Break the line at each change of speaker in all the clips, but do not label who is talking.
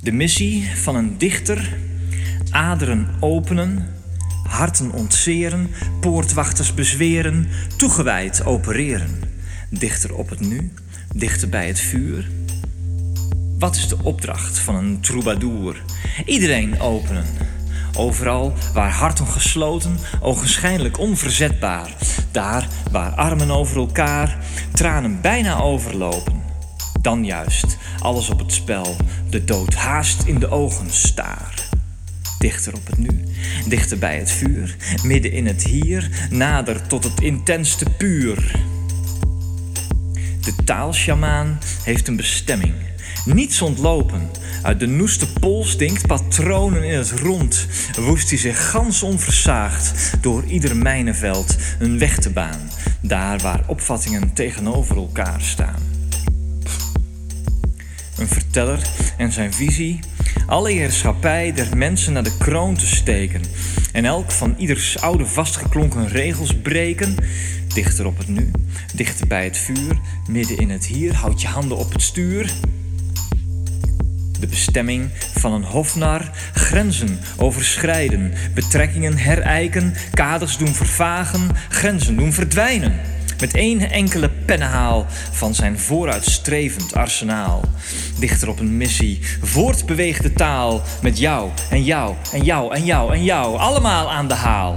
De missie van een dichter: aderen openen, harten ontzeren, poortwachters bezweren, toegewijd opereren. Dichter op het nu, dichter bij het vuur. Wat is de opdracht van een troubadour? Iedereen openen. Overal waar harten gesloten, ogenschijnlijk onverzetbaar. Daar waar armen over elkaar, tranen bijna overlopen. Dan juist, alles op het spel, de dood haast in de ogen staar. Dichter op het nu, dichter bij het vuur, midden in het hier, nader tot het intenste puur. De taalsjamaan heeft een bestemming. Niets ontlopen. Uit de noeste pols dinkt patronen in het rond. Woest hij zich gans onversaagd door ieder mijnenveld een weg te baan. Daar waar opvattingen tegenover elkaar staan. Een verteller en zijn visie. Alle heerschappij der mensen naar de kroon te steken. En elk van ieders oude vastgeklonken regels breken. Dichter op het nu, dichter bij het vuur. Midden in het hier, houd je handen op het stuur. De bestemming van een hofnar, grenzen overschrijden, betrekkingen herijken, kaders doen vervagen, grenzen doen verdwijnen. Met één enkele pennenhaal van zijn vooruitstrevend arsenaal. Dichter op een missie, voortbeweegt de taal met jou en jou en jou en jou en jou, allemaal aan de haal.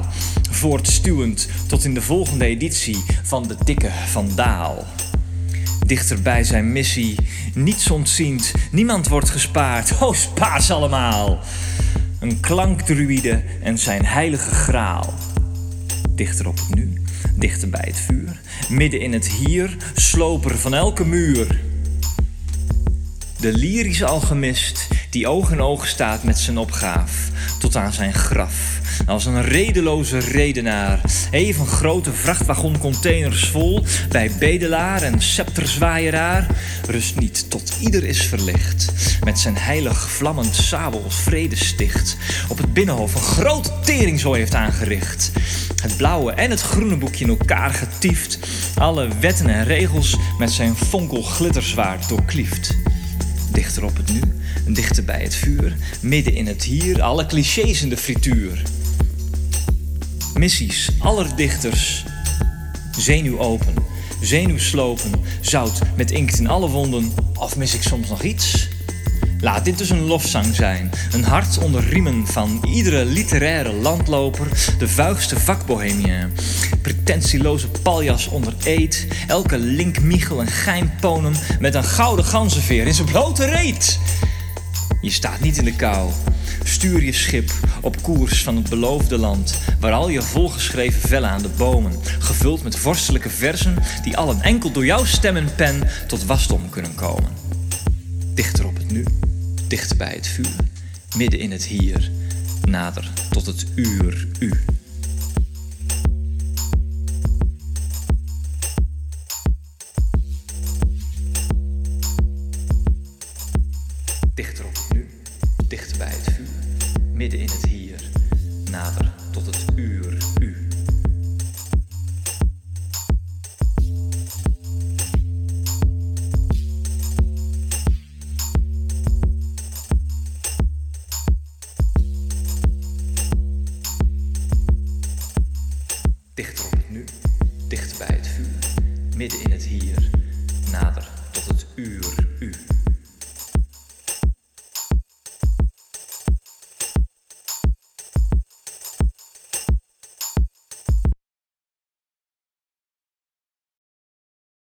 Voortstuwend tot in de volgende editie van de dikke Vandaal dichter bij zijn missie. Niets ontziend, niemand wordt gespaard. Oh, spaar ze allemaal! Een klankdruïde en zijn heilige graal. Dichter op het nu, dichter bij het vuur. Midden in het hier, sloper van elke muur. De lyrische alchemist die oog in oog staat met zijn opgaaf tot aan zijn graf. Als een redeloze redenaar. Even grote vrachtwagoncontainers vol bij bedelaar en scepterzwaaieraar. Rust niet tot ieder is verlicht. Met zijn heilig vlammend sabel vrede sticht. Op het binnenhof een grote teringzooi heeft aangericht. Het blauwe en het groene boekje in elkaar getiefd. Alle wetten en regels met zijn fonkel glitterzwaard doorklieft. Dichter op het nu, dichter bij het vuur, midden in het hier, alle clichés in de frituur. Missies aller dichters, zenuw open, zenuwslopen, zout met inkt in alle wonden, of mis ik soms nog iets? Laat dit dus een lofzang zijn, een hart onder riemen van iedere literaire landloper, de vuigste vakbohemien. Pretentieloze paljas onder eet, elke linkmichel en geimponem met een gouden ganzenveer in zijn blote reet. Je staat niet in de kou. Stuur je schip op koers van het beloofde land, waar al je volgeschreven vellen aan de bomen, gevuld met vorstelijke versen, die allen enkel door jouw stem en pen tot wasdom kunnen komen. Dichter op het nu, dichter bij het vuur, midden in het hier, nader tot het uur u. Dichter op het nu, dichter bij het vuur, midden in het hier, nader dichter bij het vuur, midden in het hier, nader tot het uur